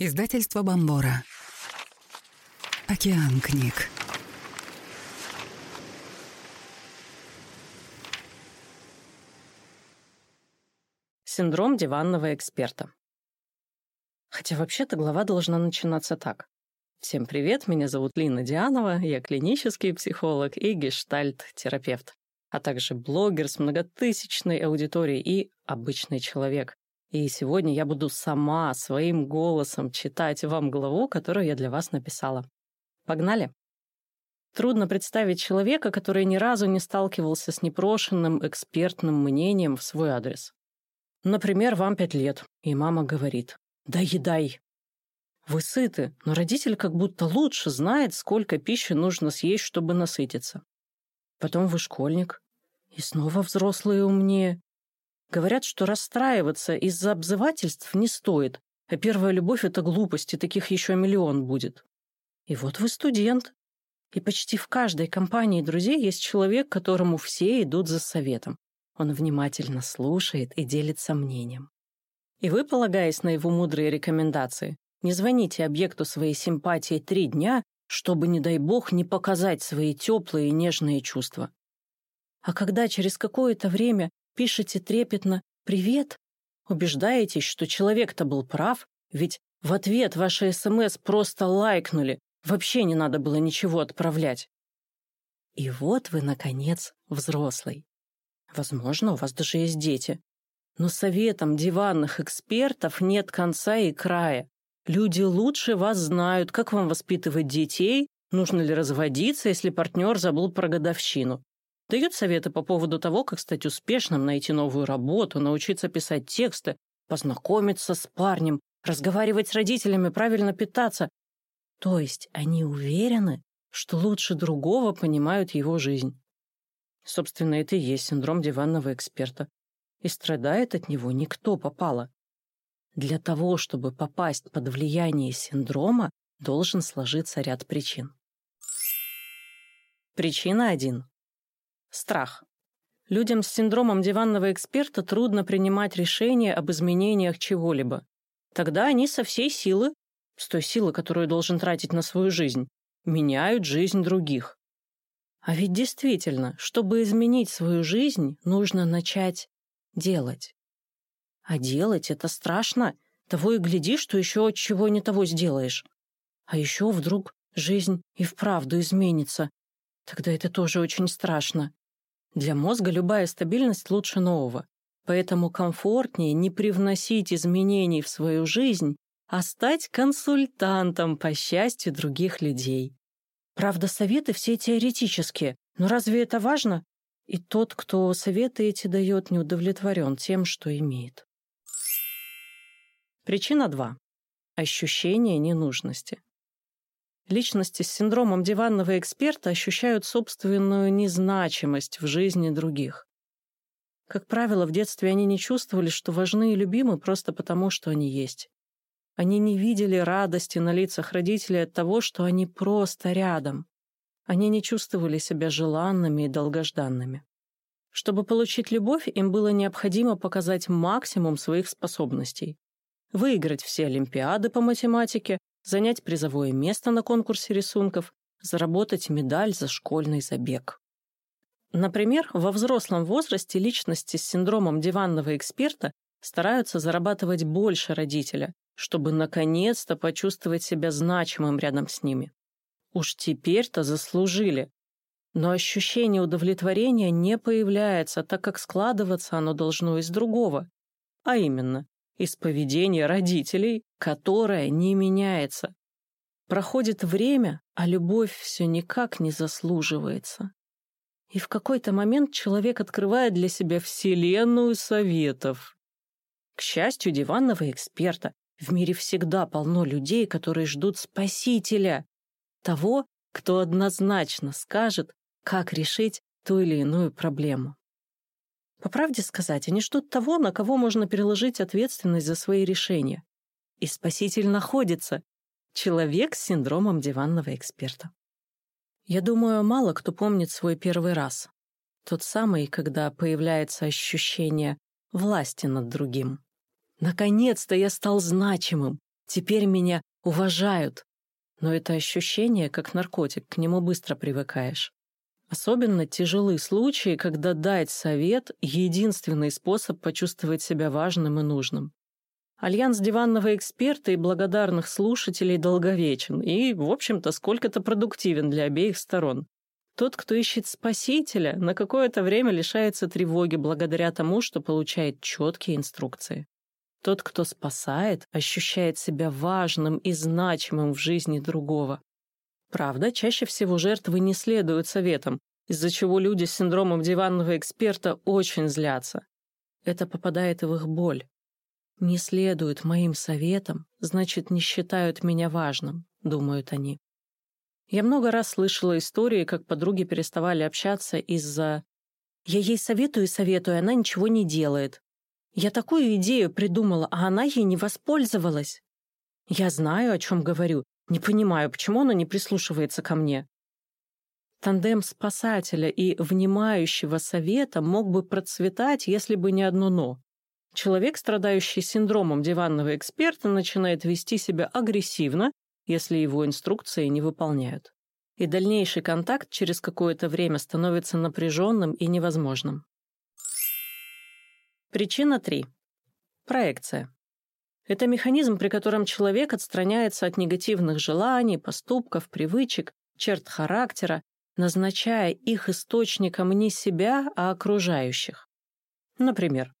Издательство Бомбора. Океан книг. Синдром диванного эксперта. Хотя вообще-то глава должна начинаться так. Всем привет, меня зовут Лина Дианова, я клинический психолог и гештальт-терапевт, а также блогер с многотысячной аудиторией и обычный человек, и сегодня я буду сама своим голосом читать вам главу, которую я для вас написала. Погнали! Трудно представить человека, который ни разу не сталкивался с непрошенным экспертным мнением в свой адрес. Например, вам пять лет, и мама говорит «Да едай!». Вы сыты, но родитель как будто лучше знает, сколько пищи нужно съесть, чтобы насытиться. Потом вы школьник, и снова взрослые умнее, Говорят, что расстраиваться из-за обзывательств не стоит, а первая любовь — это глупость, и таких еще миллион будет. И вот вы студент. И почти в каждой компании друзей есть человек, которому все идут за советом. Он внимательно слушает и делится мнением. И вы, полагаясь на его мудрые рекомендации, не звоните объекту своей симпатии три дня, чтобы, не дай бог, не показать свои теплые и нежные чувства. А когда через какое-то время пишете трепетно «Привет», убеждаетесь, что человек-то был прав, ведь в ответ ваши СМС просто лайкнули, вообще не надо было ничего отправлять. И вот вы, наконец, взрослый. Возможно, у вас даже есть дети. Но советам диванных экспертов нет конца и края. Люди лучше вас знают, как вам воспитывать детей, нужно ли разводиться, если партнер забыл про годовщину. Дает советы по поводу того, как стать успешным, найти новую работу, научиться писать тексты, познакомиться с парнем, разговаривать с родителями, правильно питаться. То есть они уверены, что лучше другого понимают его жизнь. Собственно, это и есть синдром диванного эксперта. И страдает от него никто попало. Для того, чтобы попасть под влияние синдрома, должен сложиться ряд причин. Причина 1. Страх. Людям с синдромом диванного эксперта трудно принимать решения об изменениях чего-либо. Тогда они со всей силы, с той силы, которую должен тратить на свою жизнь, меняют жизнь других. А ведь действительно, чтобы изменить свою жизнь, нужно начать делать. А делать — это страшно. Того и гляди, что еще чего не того сделаешь. А еще вдруг жизнь и вправду изменится. Тогда это тоже очень страшно. Для мозга любая стабильность лучше нового, поэтому комфортнее не привносить изменений в свою жизнь, а стать консультантом по счастью других людей. Правда, советы все теоретические, но разве это важно? И тот, кто советы эти дает, не удовлетворен тем, что имеет. Причина 2. Ощущение ненужности. Личности с синдромом диванного эксперта ощущают собственную незначимость в жизни других. Как правило, в детстве они не чувствовали, что важны и любимы просто потому, что они есть. Они не видели радости на лицах родителей от того, что они просто рядом. Они не чувствовали себя желанными и долгожданными. Чтобы получить любовь, им было необходимо показать максимум своих способностей. Выиграть все олимпиады по математике, занять призовое место на конкурсе рисунков, заработать медаль за школьный забег. Например, во взрослом возрасте личности с синдромом диванного эксперта стараются зарабатывать больше родителя, чтобы наконец-то почувствовать себя значимым рядом с ними. Уж теперь-то заслужили. Но ощущение удовлетворения не появляется, так как складываться оно должно из другого. А именно, из поведения родителей, которое не меняется. Проходит время, а любовь все никак не заслуживается. И в какой-то момент человек открывает для себя вселенную советов. К счастью диванного эксперта, в мире всегда полно людей, которые ждут спасителя, того, кто однозначно скажет, как решить ту или иную проблему. По правде сказать, они ждут того, на кого можно переложить ответственность за свои решения. И спаситель находится. Человек с синдромом диванного эксперта. Я думаю, мало кто помнит свой первый раз. Тот самый, когда появляется ощущение власти над другим. Наконец-то я стал значимым. Теперь меня уважают. Но это ощущение, как наркотик, к нему быстро привыкаешь. Особенно тяжелые случаи, когда дать совет — единственный способ почувствовать себя важным и нужным. Альянс диванного эксперта и благодарных слушателей долговечен и, в общем-то, сколько-то продуктивен для обеих сторон. Тот, кто ищет спасителя, на какое-то время лишается тревоги благодаря тому, что получает четкие инструкции. Тот, кто спасает, ощущает себя важным и значимым в жизни другого. Правда, чаще всего жертвы не следуют советам, из-за чего люди с синдромом диванного эксперта очень злятся. Это попадает в их боль не следуют моим советам, значит, не считают меня важным, думают они. Я много раз слышала истории, как подруги переставали общаться из-за «я ей советую и советую, она ничего не делает». Я такую идею придумала, а она ей не воспользовалась. Я знаю, о чем говорю, не понимаю, почему она не прислушивается ко мне. Тандем спасателя и внимающего совета мог бы процветать, если бы не одно «но». Человек, страдающий синдромом диванного эксперта, начинает вести себя агрессивно, если его инструкции не выполняют. И дальнейший контакт через какое-то время становится напряженным и невозможным. Причина 3. Проекция. Это механизм, при котором человек отстраняется от негативных желаний, поступков, привычек, черт характера, назначая их источником не себя, а окружающих. Например,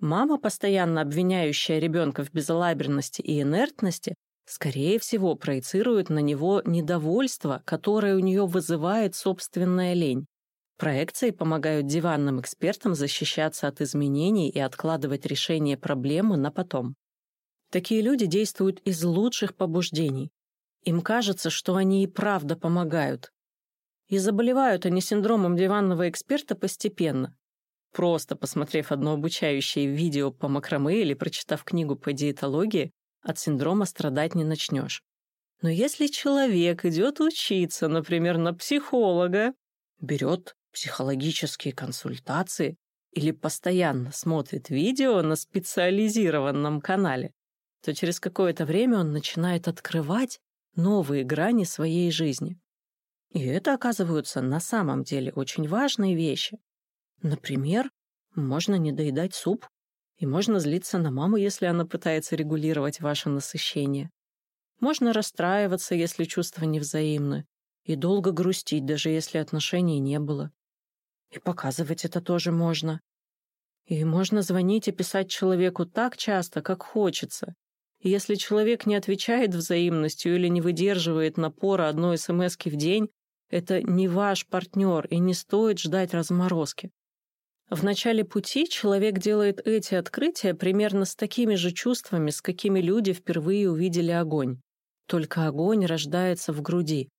Мама, постоянно обвиняющая ребенка в безалаберности и инертности, скорее всего, проецирует на него недовольство, которое у нее вызывает собственная лень. Проекции помогают диванным экспертам защищаться от изменений и откладывать решение проблемы на потом. Такие люди действуют из лучших побуждений. Им кажется, что они и правда помогают. И заболевают они синдромом диванного эксперта постепенно, Просто посмотрев одно обучающее видео по макраме или прочитав книгу по диетологии, от синдрома страдать не начнешь. Но если человек идет учиться, например, на психолога, берет психологические консультации или постоянно смотрит видео на специализированном канале, то через какое-то время он начинает открывать новые грани своей жизни. И это оказываются на самом деле очень важные вещи. Например, можно не доедать суп, и можно злиться на маму, если она пытается регулировать ваше насыщение. Можно расстраиваться, если чувства невзаимны, и долго грустить, даже если отношений не было. И показывать это тоже можно. И можно звонить и писать человеку так часто, как хочется. И если человек не отвечает взаимностью или не выдерживает напора одной смс в день, это не ваш партнер, и не стоит ждать разморозки. В начале пути человек делает эти открытия примерно с такими же чувствами, с какими люди впервые увидели огонь. Только огонь рождается в груди,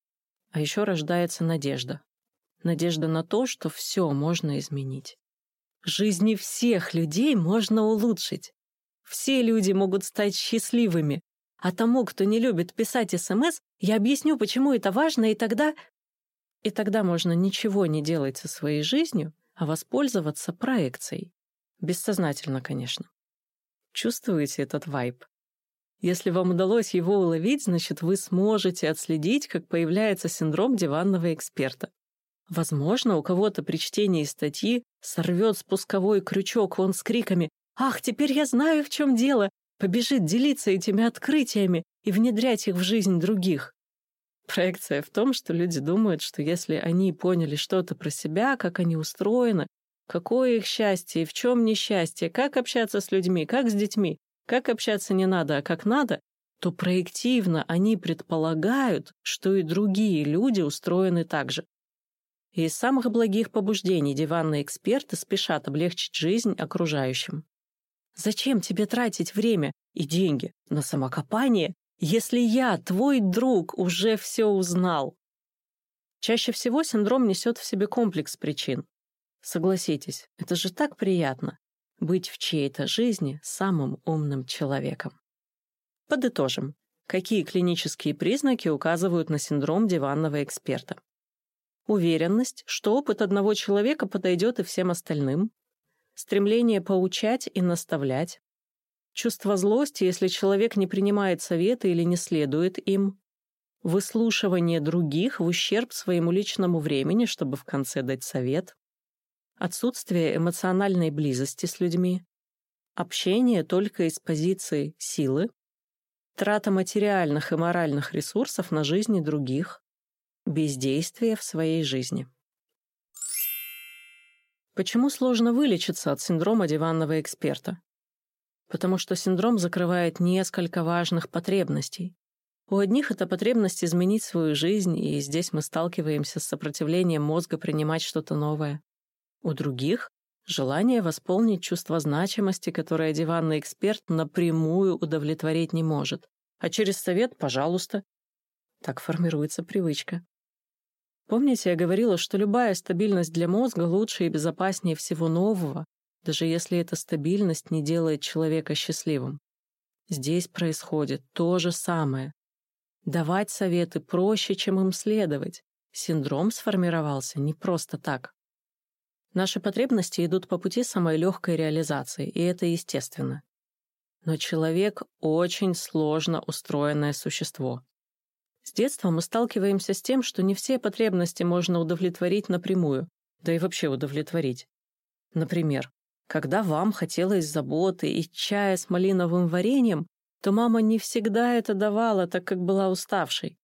а еще рождается надежда. Надежда на то, что все можно изменить. Жизни всех людей можно улучшить. Все люди могут стать счастливыми. А тому, кто не любит писать СМС, я объясню, почему это важно, и тогда... И тогда можно ничего не делать со своей жизнью, а воспользоваться проекцией. Бессознательно, конечно. Чувствуете этот вайб? Если вам удалось его уловить, значит, вы сможете отследить, как появляется синдром диванного эксперта. Возможно, у кого-то при чтении статьи сорвет спусковой крючок вон с криками «Ах, теперь я знаю, в чем дело!» побежит делиться этими открытиями и внедрять их в жизнь других. Проекция в том, что люди думают, что если они поняли что-то про себя, как они устроены, какое их счастье и в чем несчастье, как общаться с людьми, как с детьми, как общаться не надо, а как надо, то проективно они предполагают, что и другие люди устроены так же. И из самых благих побуждений диванные эксперты спешат облегчить жизнь окружающим. Зачем тебе тратить время и деньги на самокопание, если я, твой друг, уже все узнал? Чаще всего синдром несет в себе комплекс причин. Согласитесь, это же так приятно — быть в чьей-то жизни самым умным человеком. Подытожим. Какие клинические признаки указывают на синдром диванного эксперта? Уверенность, что опыт одного человека подойдет и всем остальным. Стремление поучать и наставлять. Чувство злости, если человек не принимает советы или не следует им, выслушивание других в ущерб своему личному времени, чтобы в конце дать совет, отсутствие эмоциональной близости с людьми, общение только из позиции силы, трата материальных и моральных ресурсов на жизни других, бездействие в своей жизни. Почему сложно вылечиться от синдрома диванного эксперта? Потому что синдром закрывает несколько важных потребностей. У одних это потребность изменить свою жизнь, и здесь мы сталкиваемся с сопротивлением мозга принимать что-то новое. У других — желание восполнить чувство значимости, которое диванный эксперт напрямую удовлетворить не может. А через совет — пожалуйста. Так формируется привычка. Помните, я говорила, что любая стабильность для мозга лучше и безопаснее всего нового, даже если эта стабильность не делает человека счастливым. Здесь происходит то же самое. Давать советы проще, чем им следовать. Синдром сформировался не просто так. Наши потребности идут по пути самой легкой реализации, и это естественно. Но человек — очень сложно устроенное существо. С детства мы сталкиваемся с тем, что не все потребности можно удовлетворить напрямую, да и вообще удовлетворить. Например, когда вам хотелось заботы и чая с малиновым вареньем, то мама не всегда это давала, так как была уставшей.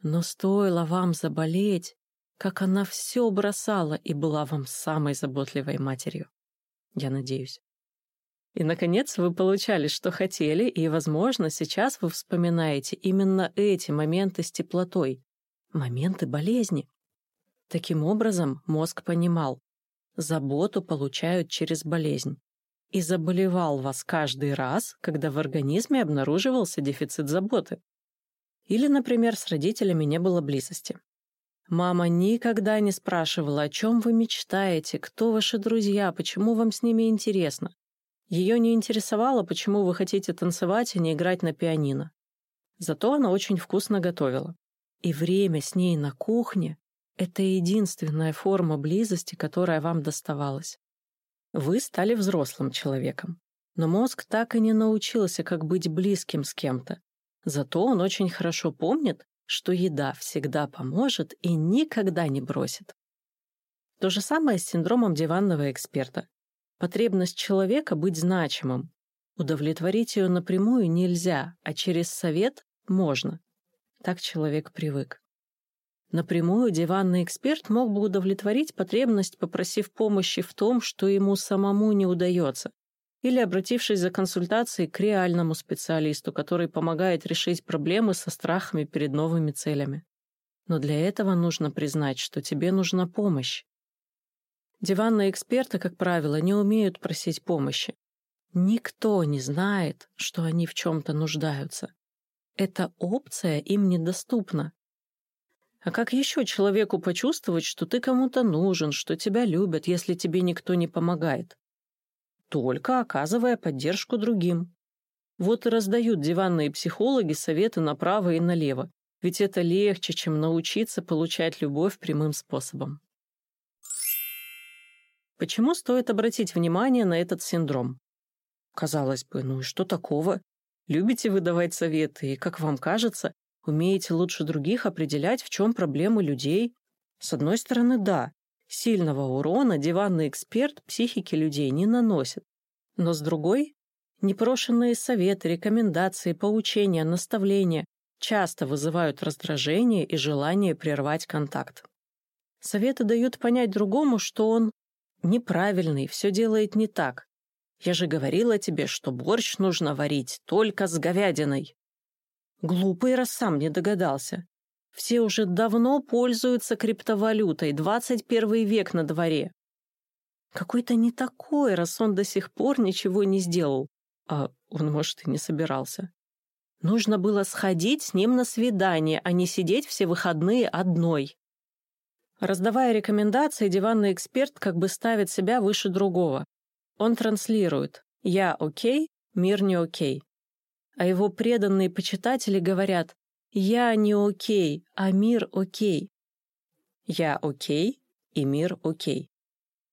Но стоило вам заболеть, как она все бросала и была вам самой заботливой матерью. Я надеюсь. И, наконец, вы получали, что хотели, и, возможно, сейчас вы вспоминаете именно эти моменты с теплотой, моменты болезни. Таким образом, мозг понимал, заботу получают через болезнь и заболевал вас каждый раз, когда в организме обнаруживался дефицит заботы. Или, например, с родителями не было близости. Мама никогда не спрашивала, о чем вы мечтаете, кто ваши друзья, почему вам с ними интересно. Ее не интересовало, почему вы хотите танцевать, а не играть на пианино. Зато она очень вкусно готовила. И время с ней на кухне — это единственная форма близости, которая вам доставалась. Вы стали взрослым человеком, но мозг так и не научился, как быть близким с кем-то. Зато он очень хорошо помнит, что еда всегда поможет и никогда не бросит. То же самое с синдромом диванного эксперта. Потребность человека быть значимым. Удовлетворить ее напрямую нельзя, а через совет можно. Так человек привык. Напрямую диванный эксперт мог бы удовлетворить потребность, попросив помощи в том, что ему самому не удается, или обратившись за консультацией к реальному специалисту, который помогает решить проблемы со страхами перед новыми целями. Но для этого нужно признать, что тебе нужна помощь. Диванные эксперты, как правило, не умеют просить помощи. Никто не знает, что они в чем-то нуждаются. Эта опция им недоступна. А как еще человеку почувствовать, что ты кому-то нужен, что тебя любят, если тебе никто не помогает? Только оказывая поддержку другим. Вот и раздают диванные психологи советы направо и налево, ведь это легче, чем научиться получать любовь прямым способом. Почему стоит обратить внимание на этот синдром? Казалось бы, ну и что такого? Любите вы давать советы, и, как вам кажется, Умеете лучше других определять, в чем проблемы людей? С одной стороны, да, сильного урона диванный эксперт психике людей не наносит. Но с другой, непрошенные советы, рекомендации, поучения, наставления часто вызывают раздражение и желание прервать контакт. Советы дают понять другому, что он неправильный, все делает не так. Я же говорила тебе, что борщ нужно варить только с говядиной. Глупый раз сам не догадался. Все уже давно пользуются криптовалютой, 21 век на дворе. Какой-то не такой, раз он до сих пор ничего не сделал. А он, может, и не собирался. Нужно было сходить с ним на свидание, а не сидеть все выходные одной. Раздавая рекомендации, диванный эксперт как бы ставит себя выше другого. Он транслирует «Я окей, мир не окей» а его преданные почитатели говорят «Я не окей, а мир окей». «Я окей, и мир окей».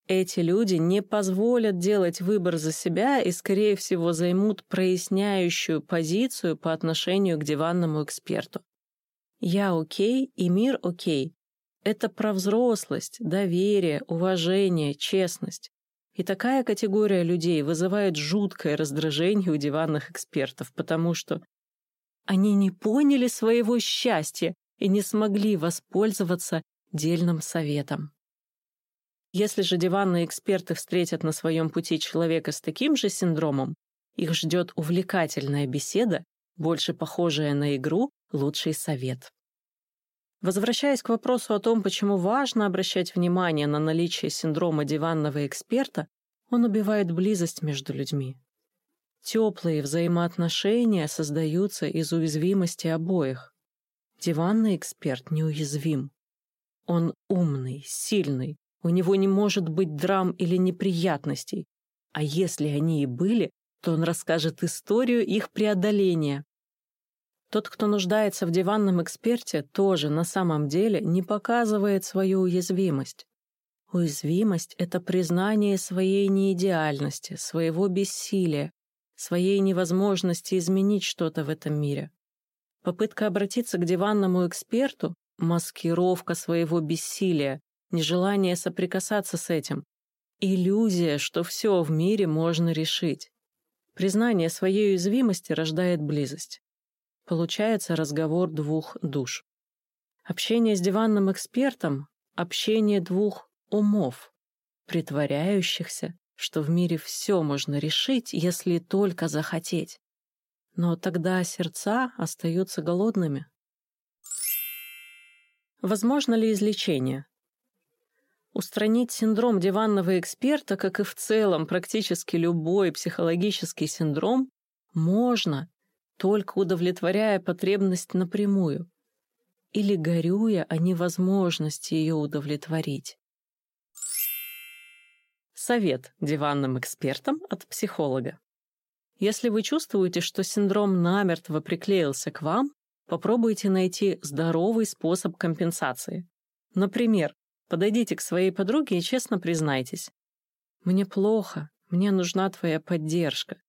Эти люди не позволят делать выбор за себя и, скорее всего, займут проясняющую позицию по отношению к диванному эксперту. «Я окей» и «мир окей» — это про взрослость, доверие, уважение, честность. И такая категория людей вызывает жуткое раздражение у диванных экспертов, потому что они не поняли своего счастья и не смогли воспользоваться дельным советом. Если же диванные эксперты встретят на своем пути человека с таким же синдромом, их ждет увлекательная беседа, больше похожая на игру «Лучший совет». Возвращаясь к вопросу о том, почему важно обращать внимание на наличие синдрома диванного эксперта, он убивает близость между людьми. Теплые взаимоотношения создаются из уязвимости обоих. Диванный эксперт неуязвим. Он умный, сильный, у него не может быть драм или неприятностей. А если они и были, то он расскажет историю их преодоления. Тот, кто нуждается в диванном эксперте, тоже на самом деле не показывает свою уязвимость. Уязвимость — это признание своей неидеальности, своего бессилия, своей невозможности изменить что-то в этом мире. Попытка обратиться к диванному эксперту — маскировка своего бессилия, нежелание соприкасаться с этим, иллюзия, что все в мире можно решить. Признание своей уязвимости рождает близость. Получается разговор двух душ. Общение с диванным экспертом — общение двух умов, притворяющихся, что в мире все можно решить, если только захотеть. Но тогда сердца остаются голодными. Возможно ли излечение? Устранить синдром диванного эксперта, как и в целом практически любой психологический синдром, можно, только удовлетворяя потребность напрямую или горюя о невозможности ее удовлетворить. Совет диванным экспертам от психолога. Если вы чувствуете, что синдром намертво приклеился к вам, попробуйте найти здоровый способ компенсации. Например, Подойдите к своей подруге и честно признайтесь. «Мне плохо, мне нужна твоя поддержка».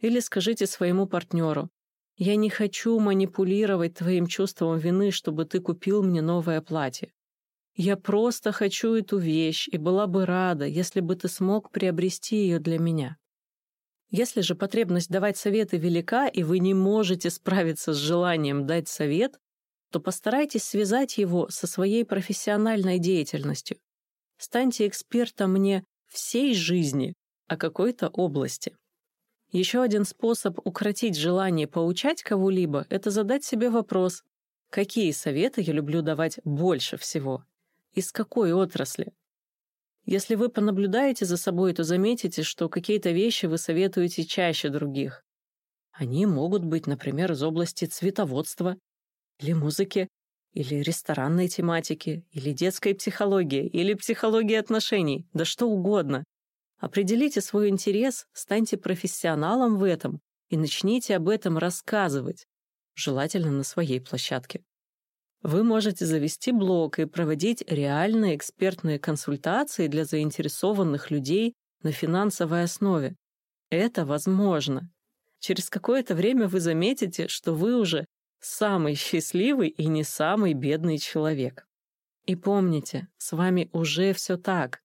Или скажите своему партнеру, «Я не хочу манипулировать твоим чувством вины, чтобы ты купил мне новое платье. Я просто хочу эту вещь и была бы рада, если бы ты смог приобрести ее для меня». Если же потребность давать советы велика, и вы не можете справиться с желанием дать совет, то постарайтесь связать его со своей профессиональной деятельностью. Станьте экспертом не всей жизни, а какой-то области. Еще один способ укротить желание поучать кого-либо – это задать себе вопрос, какие советы я люблю давать больше всего, из какой отрасли. Если вы понаблюдаете за собой, то заметите, что какие-то вещи вы советуете чаще других. Они могут быть, например, из области цветоводства или музыки, или ресторанной тематики, или детской психологии, или психологии отношений, да что угодно. Определите свой интерес, станьте профессионалом в этом и начните об этом рассказывать, желательно на своей площадке. Вы можете завести блог и проводить реальные экспертные консультации для заинтересованных людей на финансовой основе. Это возможно. Через какое-то время вы заметите, что вы уже самый счастливый и не самый бедный человек. И помните, с вами уже все так.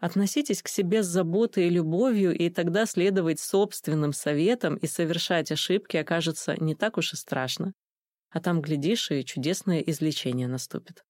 Относитесь к себе с заботой и любовью, и тогда следовать собственным советам и совершать ошибки окажется не так уж и страшно. А там, глядишь, и чудесное излечение наступит.